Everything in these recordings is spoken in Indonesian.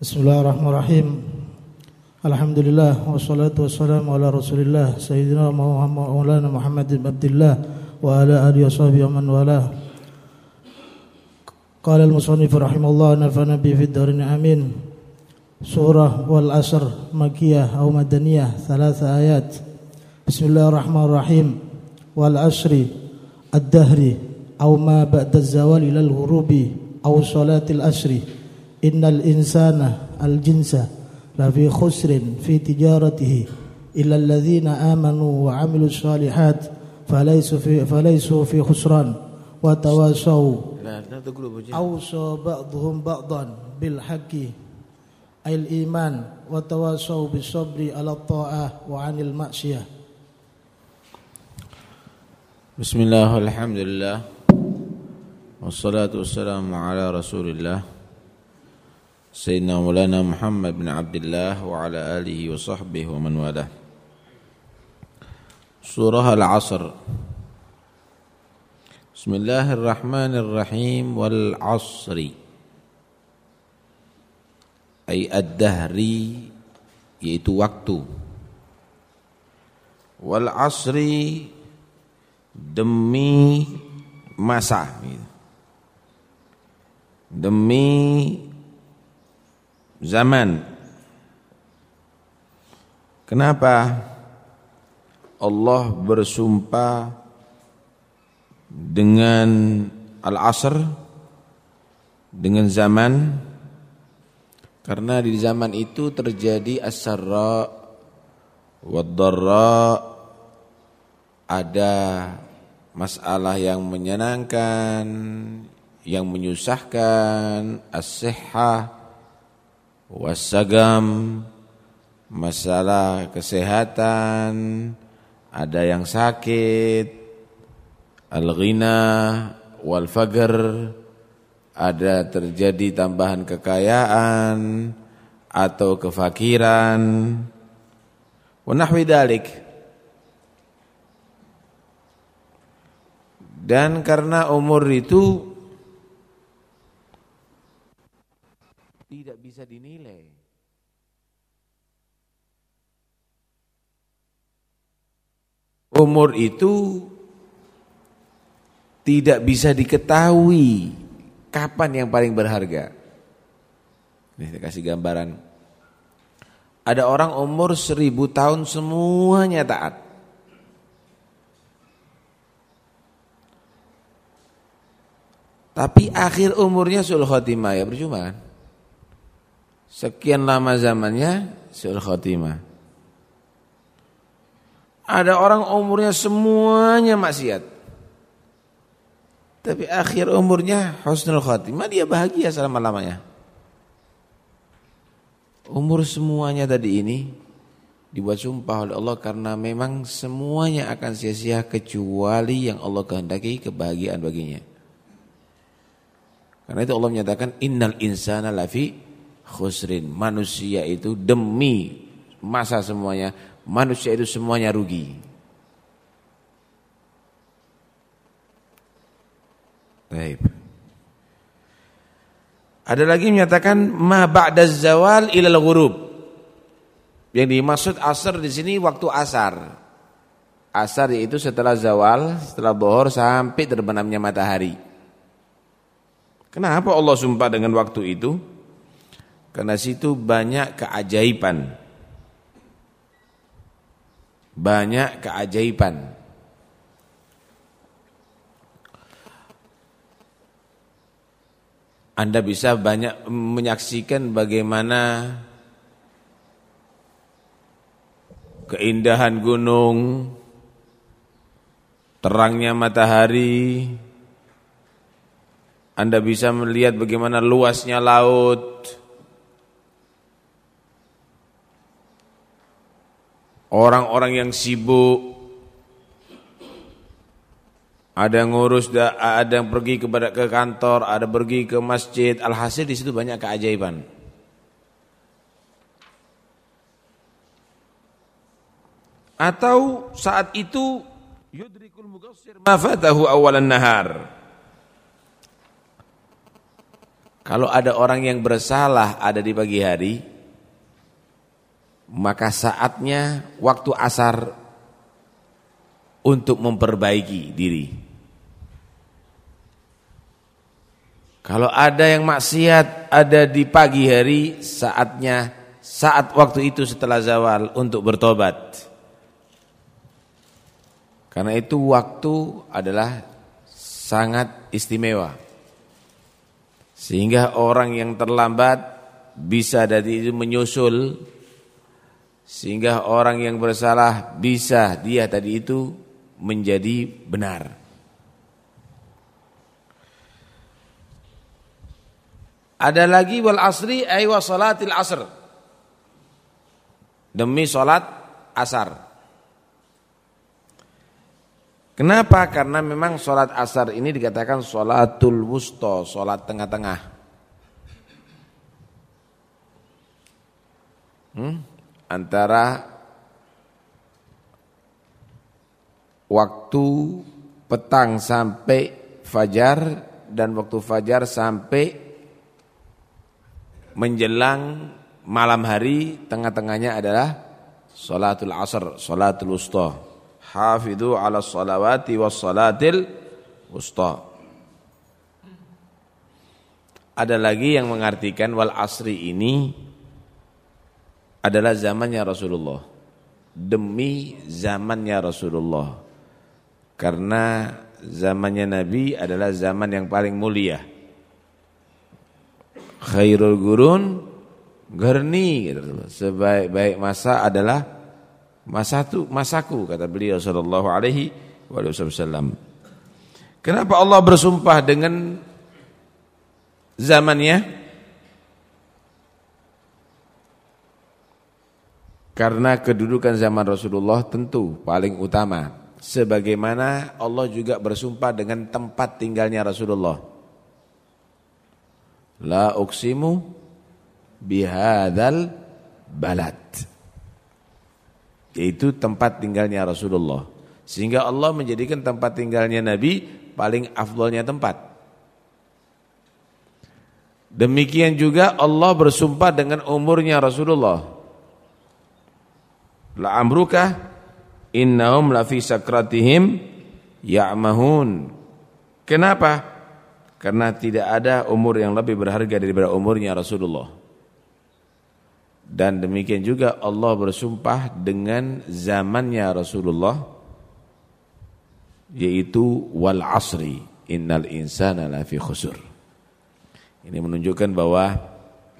Bismillahirrahmanirrahim. Alhamdulillah wassalatu wassalamu ala Rasulillah sayyidina Muhammad maulana Muhammad bin Abdullah wa ala alihi washabihi wa man wala. Qala al-musannif rahimahullah nafana bi fid darin amin. Surah wal asr makkiyah atau madaniyah thalatha ayat. Bismillahirrahmanirrahim. Wal asri ad-dahri aw ma ba'da az-zawal ila al-ghurubi aw salatil asri. Innal insana al jinsa la fi khusrin fi tijaratihi illa alladhina amanu wa amilu salihat falaysu fi falaysu fi khusran wa tawasaw awsa ba'dhum ba'dan bil haqqi al iman wa tawasaw bis sabri ala ta'ah wa 'anil ma'siyah Bismillah سيدنا مولانا محمد بن عبد الله وعلى آله وصحبه ومن والاه. سورة العصر. بسم الله الرحمن الرحيم والعصر. أي الدهر yaitu waktu. wal asri demi masa. Demi zaman. Kenapa Allah bersumpah dengan al-asr dengan zaman? Karena di zaman itu terjadi as-sarra wad-dharra ada masalah yang menyenangkan yang menyusahkan as-sihhah wasagam masalah kesehatan ada yang sakit al-ghina wal fagr ada terjadi tambahan kekayaan atau kefakiran. Wa nahwi dalik. Dan karena umur itu tidak bisa dinilai. Umur itu tidak bisa diketahui kapan yang paling berharga. Nih, saya kasih gambaran. Ada orang umur seribu tahun semuanya taat. Tapi akhir umurnya sul khotimah ya percuma kan? Sekian lama zamannya Su'ul khatimah. Ada orang umurnya semuanya maksiat. Tapi akhir umurnya Husnul khatimah Dia bahagia selama-lamanya. Umur semuanya tadi ini Dibuat sumpah oleh Allah Karena memang semuanya akan sia-sia Kecuali yang Allah kehendaki kebahagiaan baginya. Karena itu Allah menyatakan Innal insana lafi khusrin. Manusia itu demi masa semuanya, manusia itu semuanya rugi. Baik. Ada lagi menyatakan ma ba'da zawal ilal ghurub. Yang dimaksud asar di sini waktu asar. Asar yaitu setelah zawal, setelah bohor sampai terbenamnya matahari. Kenapa Allah sumpah dengan waktu itu? Karena situ banyak keajaiban. Banyak keajaiban. Anda bisa banyak menyaksikan bagaimana keindahan gunung, terangnya matahari, Anda bisa melihat bagaimana luasnya laut, orang-orang yang sibuk. Ada yang ngurus ada yang pergi kepada ke kantor ada pergi ke masjid. Alhasil di situ banyak keajaiban. Atau saat itu yudrikul mugassir ma fatahu awalan nahar. Kalau ada orang yang bersalah ada di pagi hari, maka saatnya waktu asar untuk memperbaiki diri. Kalau ada yang maksiat ada di pagi hari, saatnya saat waktu itu setelah zawal untuk bertobat. Karena itu waktu adalah sangat istimewa. Sehingga orang yang terlambat bisa dari itu menyusul sehingga orang yang bersalah bisa dia tadi itu menjadi benar. Ada lagi wal asri ay wa salatil asr. Demi salat asar. Kenapa? Karena memang sholat asar ini dikatakan sholatul wusto, sholat tengah-tengah. Hmm? Antara waktu petang sampai fajar dan waktu fajar sampai menjelang malam hari tengah-tengahnya adalah sholatul asar, sholatul wusto hafidhu ala salawati was salatil wusta. Ada lagi yang mengartikan wal asri ini adalah zamannya Rasulullah. Demi zamannya Rasulullah. Karena zamannya Nabi adalah zaman yang paling mulia. Khairul gurun gitu. Sebaik-baik masa adalah Masaku, masaku kata beliau sallallahu alaihi wasallam. Kenapa Allah bersumpah dengan zamannya? Karena kedudukan zaman Rasulullah tentu paling utama. Sebagaimana Allah juga bersumpah dengan tempat tinggalnya Rasulullah. La uksimu bihadzal balad yaitu tempat tinggalnya Rasulullah. Sehingga Allah menjadikan tempat tinggalnya Nabi paling afdolnya tempat. Demikian juga Allah bersumpah dengan umurnya Rasulullah. La amruka innahum la fi sakratihim ya'mahun. Kenapa? Karena tidak ada umur yang lebih berharga daripada umurnya Rasulullah. Dan demikian juga Allah bersumpah dengan zamannya Rasulullah yaitu wal asri innal insana lafi khusur. Ini menunjukkan bahwa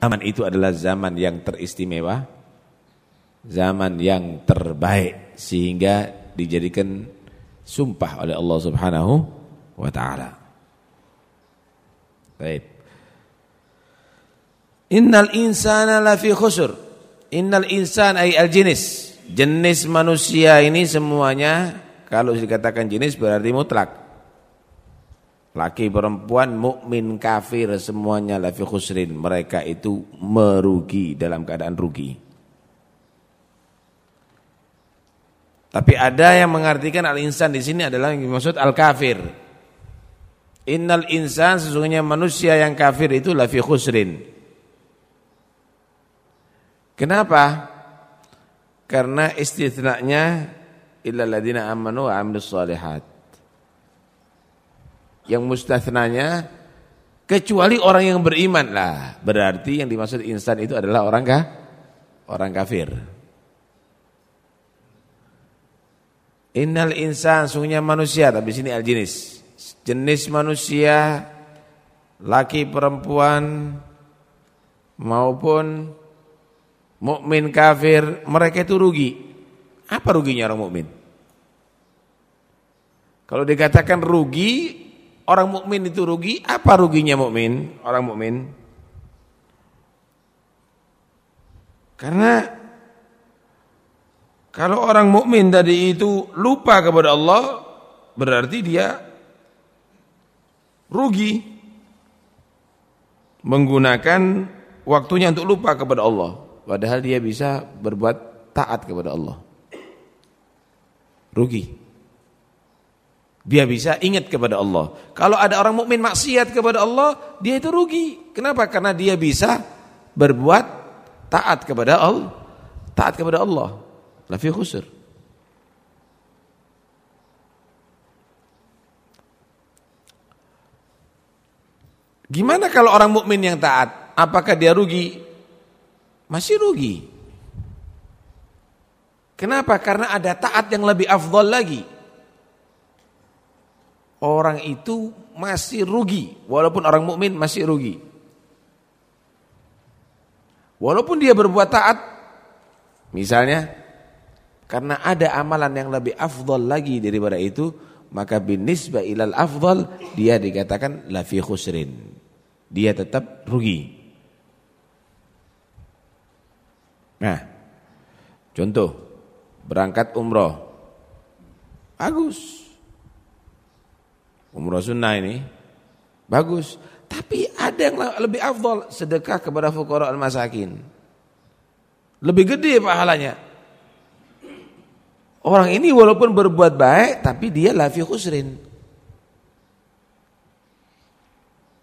zaman itu adalah zaman yang teristimewa, zaman yang terbaik sehingga dijadikan sumpah oleh Allah Subhanahu wa taala. Baik. Innal insana lafi khusur. Innal insan ay al jenis. Jenis manusia ini semuanya kalau dikatakan jenis berarti mutlak. Laki perempuan mukmin kafir semuanya lafi khusrin. Mereka itu merugi dalam keadaan rugi. Tapi ada yang mengartikan al-insan di sini adalah yang dimaksud al-kafir. Innal insan sesungguhnya manusia yang kafir itu lafi khusrin Kenapa? Karena istithna'nya illa ladina amanu wa amilus solihat. Yang mustathnanya kecuali orang yang beriman lah. Berarti yang dimaksud insan itu adalah orang kah? Orang kafir. Innal insan sungguhnya manusia tapi sini al jenis. Jenis manusia laki perempuan maupun mukmin kafir, mereka itu rugi. Apa ruginya orang mukmin? Kalau dikatakan rugi, orang mukmin itu rugi, apa ruginya mukmin? Orang mukmin? Karena kalau orang mukmin tadi itu lupa kepada Allah, berarti dia rugi menggunakan waktunya untuk lupa kepada Allah. Padahal dia bisa berbuat taat kepada Allah. Rugi. Dia bisa ingat kepada Allah. Kalau ada orang mukmin maksiat kepada Allah, dia itu rugi. Kenapa? Karena dia bisa berbuat taat kepada Allah. Taat kepada Allah. Lafi khusr. Gimana kalau orang mukmin yang taat? Apakah dia rugi? Masih rugi. Kenapa? Karena ada taat yang lebih afdol lagi orang itu masih rugi walaupun orang mukmin masih rugi. Walaupun dia berbuat taat misalnya karena ada amalan yang lebih afdal lagi daripada itu maka binisbah ilal afdal dia dikatakan la fi khusrin. Dia tetap rugi. Nah, contoh berangkat umroh. Bagus. Umrah sunnah ini bagus, tapi ada yang lebih afdol sedekah kepada fuqara al-masakin. Lebih gede pahalanya. Orang ini walaupun berbuat baik tapi dia lafi khusrin.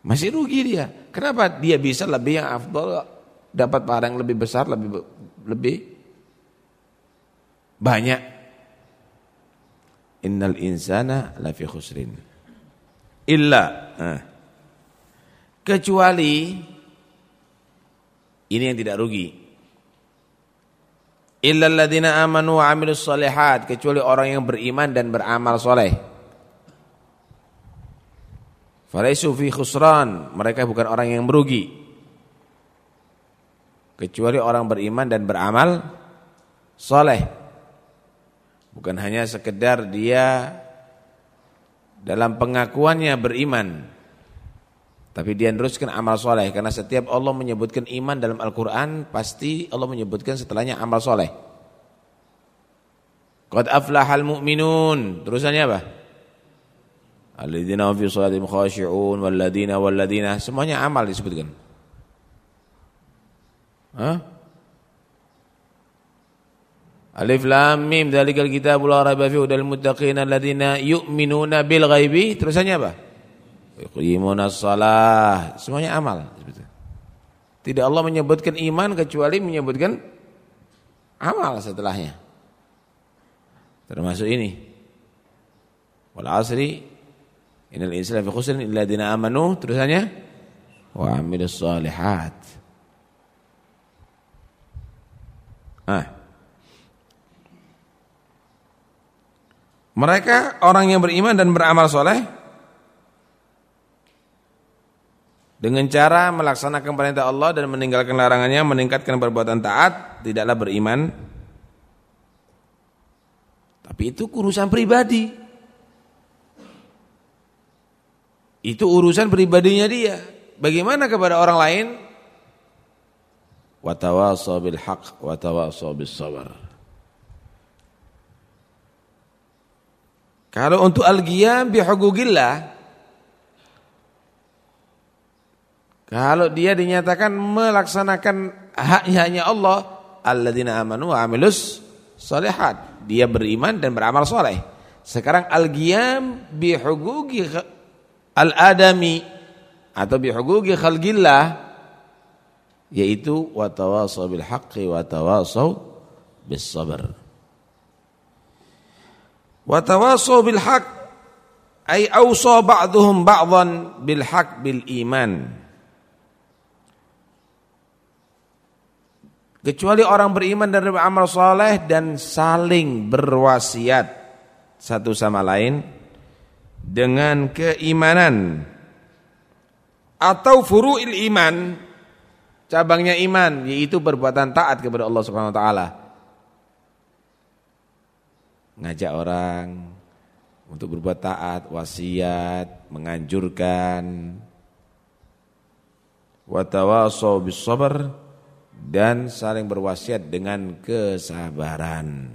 Masih rugi dia. Kenapa? Dia bisa lebih yang afdol dapat yang lebih besar, lebih lebih banyak. Innal insana lafi khusrin illa nah. kecuali ini yang tidak rugi illa alladziina amanu wa 'amilus shalihat kecuali orang yang beriman dan beramal soleh. Falaisu fi khusran mereka bukan orang yang merugi. Kecuali orang beriman dan beramal soleh. Bukan hanya sekedar dia dalam pengakuannya beriman. Tapi dia teruskan amal soleh karena setiap Allah menyebutkan iman dalam Al-Quran pasti Allah menyebutkan setelahnya amal soleh. Qad aflahal mu'minun. Terusannya apa? Alladzina fi sholatim khashi'un walladina walladina semuanya amal disebutkan. Hah? Alif lam mim dzalikal kitabul la raiba fihi muttaqin alladziina yu'minuna bil ghaibi. Terusannya apa? Yuqimuna shalah. Semuanya amal Tidak Allah menyebutkan iman kecuali menyebutkan amal setelahnya. Termasuk ini. Wal asri innal insana fi khusrin illa alladziina amanu. Terusannya wa amilus shalihat. Ah. Mereka orang yang beriman dan beramal soleh dengan cara melaksanakan perintah Allah dan meninggalkan larangannya, meningkatkan perbuatan taat, tidaklah beriman. Tapi itu urusan pribadi. Itu urusan pribadinya dia. Bagaimana kepada orang lain? Watawasau bil haq, watawasau bis sabar. Kalau untuk al-qiyam bihugugillah Kalau dia dinyatakan melaksanakan haknya Allah alladzina amanu wa amilus salihat. Dia beriman dan beramal soleh. Sekarang al-qiyam bihugugi al-adami atau bihugugi khalqillah yaitu wa tawasaw bil haqqi wa tawasaw bis sabr. Wa tawasaw bil haq ay awsa ba'dhum ba'dhan bil haq bil iman. Kecuali orang beriman dan beramal soleh dan saling berwasiat satu sama lain dengan keimanan. Atau furu'il iman cabangnya iman yaitu perbuatan taat kepada Allah Subhanahu wa taala. Ngajak orang untuk berbuat taat, wasiat, menganjurkan. Watawasau bis sabr dan saling berwasiat dengan kesabaran.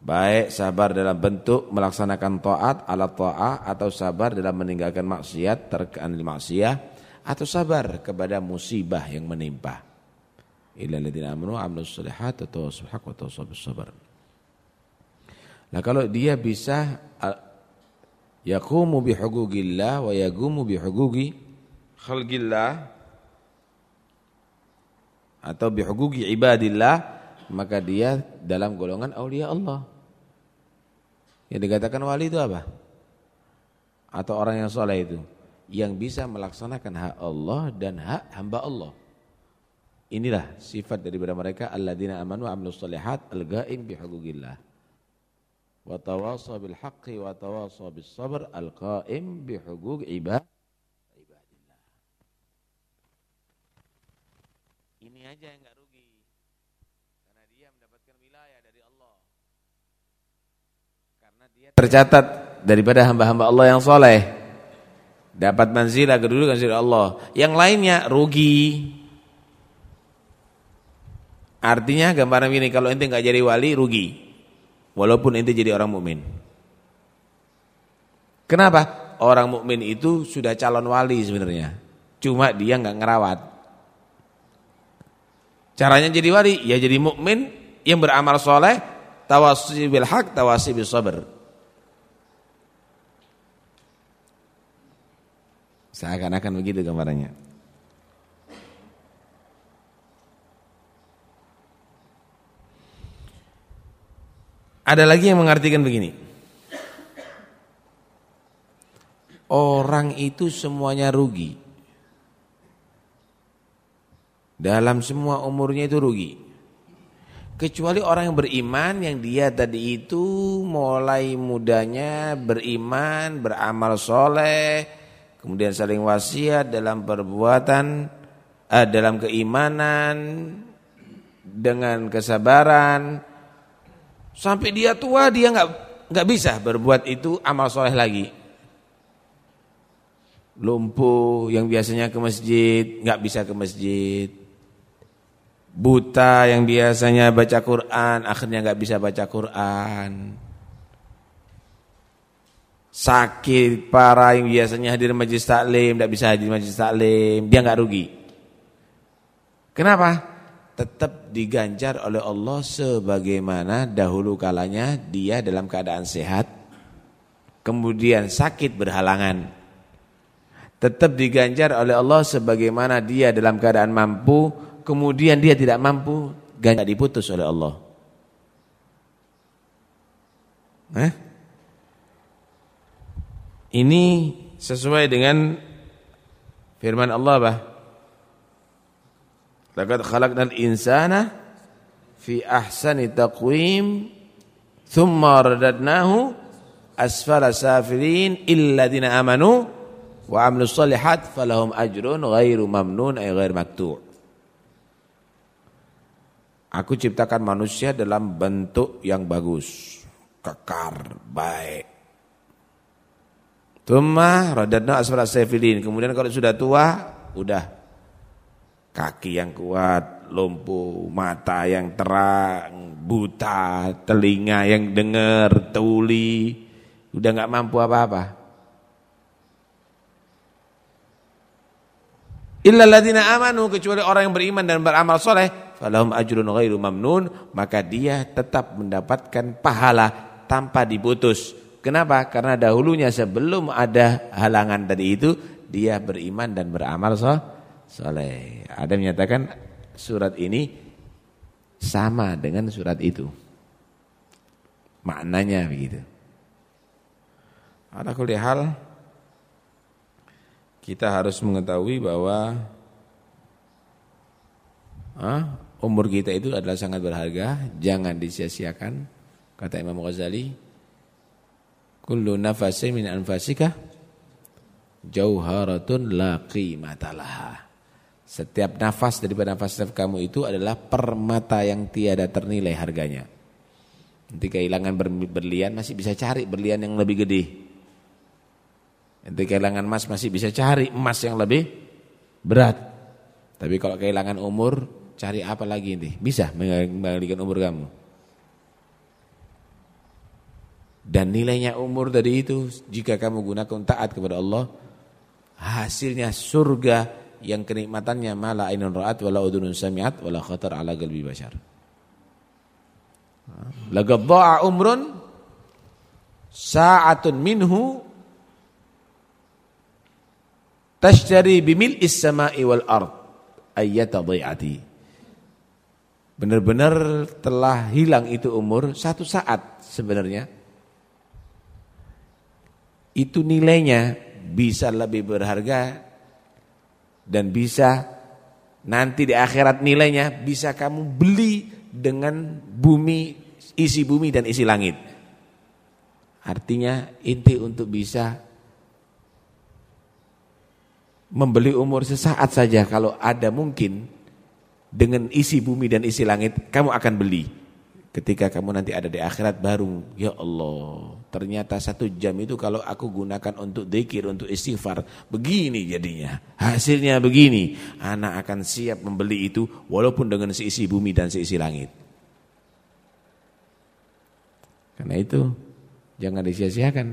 Baik sabar dalam bentuk melaksanakan taat alat taat atau sabar dalam meninggalkan maksiat terkait maksiat atau sabar kepada musibah yang menimpa illa alladziina amanu 'amilus tawassaw bil haqq wa tawassaw sabr. Nah kalau dia bisa yaqumu bihugugillah wa yagumu bihugugi khalqillah atau bihugugi ibadillah maka dia dalam golongan aulia Allah. Yang dikatakan wali itu apa? Atau orang yang soleh itu yang bisa melaksanakan hak Allah dan hak hamba Allah. Inilah sifat daripada mereka alladzina amanu wa amilus solihat al-ghaim. Wa tawassaw bil haqqi wa tawassaw bis sabr al-qaim bihugug ibad ibadillah. Ini aja yang enggak rugi. Karena dia mendapatkan wilayah dari Allah. Karena dia tercatat daripada hamba-hamba Allah yang soleh. Dapat manzilah kedudukan dari Allah. Yang lainnya rugi. Artinya gambaran ini kalau ente nggak jadi wali rugi. Walaupun ente jadi orang mukmin. Kenapa? Orang mukmin itu sudah calon wali sebenarnya. Cuma dia nggak ngerawat. Caranya jadi wali ya jadi mukmin yang beramal soleh, tawasi bil haq, tawasi bil sabr. Seakan-akan begitu gambarannya. Ada lagi yang mengartikan begini. Orang itu semuanya rugi. Dalam semua umurnya itu rugi. Kecuali orang yang beriman yang dia tadi itu mulai mudanya beriman, beramal soleh, kemudian saling wasiat dalam perbuatan, eh, dalam keimanan, dengan kesabaran, Sampai dia tua dia nggak nggak bisa berbuat itu amal soleh lagi. Lumpuh yang biasanya ke masjid nggak bisa ke masjid. Buta yang biasanya baca Quran akhirnya nggak bisa baca Quran. Sakit parah yang biasanya hadir majlis taklim nggak bisa hadir majlis taklim, dia nggak rugi. Kenapa? tetap diganjar oleh Allah sebagaimana dahulu kalanya dia dalam keadaan sehat kemudian sakit berhalangan tetap diganjar oleh Allah sebagaimana dia dalam keadaan mampu kemudian dia tidak mampu ganjar diputus oleh Allah. Eh? ini sesuai dengan firman Allah bah. Laqad khalaqnal insana fi ahsani taqwim thumma radadnahu asfala safilin illadina amanu wa amilus solihat falahum ajrun ghairu mamnun ay ghair maktu' Aku ciptakan manusia dalam bentuk yang bagus, kekar, baik. Tumma radadna asfala safilin. Kemudian kalau sudah tua, udah kaki yang kuat, lumpuh, mata yang terang, buta, telinga yang dengar, tuli, udah nggak mampu apa-apa. Illa amanu kecuali orang yang beriman dan beramal soleh, falahum ajrun ghairu mamnun, maka dia tetap mendapatkan pahala tanpa diputus. Kenapa? Karena dahulunya sebelum ada halangan tadi itu, dia beriman dan beramal soleh. Ada menyatakan surat ini sama dengan surat itu. Maknanya begitu. Ada hal kita harus mengetahui bahwa ah, umur kita itu adalah sangat berharga, jangan disia-siakan. Kata Imam Ghazali, kullu nafasin min anfasika jauharatun la qimata setiap nafas daripada nafas-nafas kamu itu adalah permata yang tiada ternilai harganya. Nanti kehilangan berlian masih bisa cari berlian yang lebih gede. Nanti kehilangan emas masih bisa cari emas yang lebih berat. Tapi kalau kehilangan umur, cari apa lagi nanti? Bisa mengembalikan umur kamu. Dan nilainya umur tadi itu jika kamu gunakan taat kepada Allah, hasilnya surga yang kenikmatannya mala ainun ra'at wala udunun sami'at wala khatar ala qalbi bashar. Laqad umrun sa'atun minhu tashtari bimil is-sama'i wal ard ayyata dhai'ati benar-benar telah hilang itu umur satu saat sebenarnya. Itu nilainya bisa lebih berharga dan bisa nanti di akhirat nilainya bisa kamu beli dengan bumi isi bumi dan isi langit. Artinya inti untuk bisa membeli umur sesaat saja kalau ada mungkin dengan isi bumi dan isi langit kamu akan beli. Ketika kamu nanti ada di akhirat baru ya Allah ternyata satu jam itu kalau aku gunakan untuk dikir untuk istighfar begini jadinya. Hasilnya begini. Anak akan siap membeli itu walaupun dengan seisi bumi dan seisi langit. Karena itu jangan disia-siakan.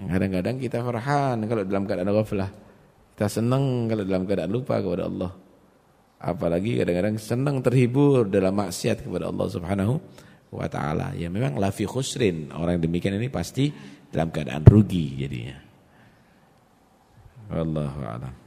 Kadang-kadang kita farhan kalau dalam keadaan ghaflah. Kita senang kalau dalam keadaan lupa kepada Allah. Apalagi kadang-kadang senang terhibur dalam maksiat kepada Allah Subhanahu wa taala. Ya memang lafi khusrin. Orang yang demikian ini pasti dalam keadaan rugi jadinya. Wallahu a'lam.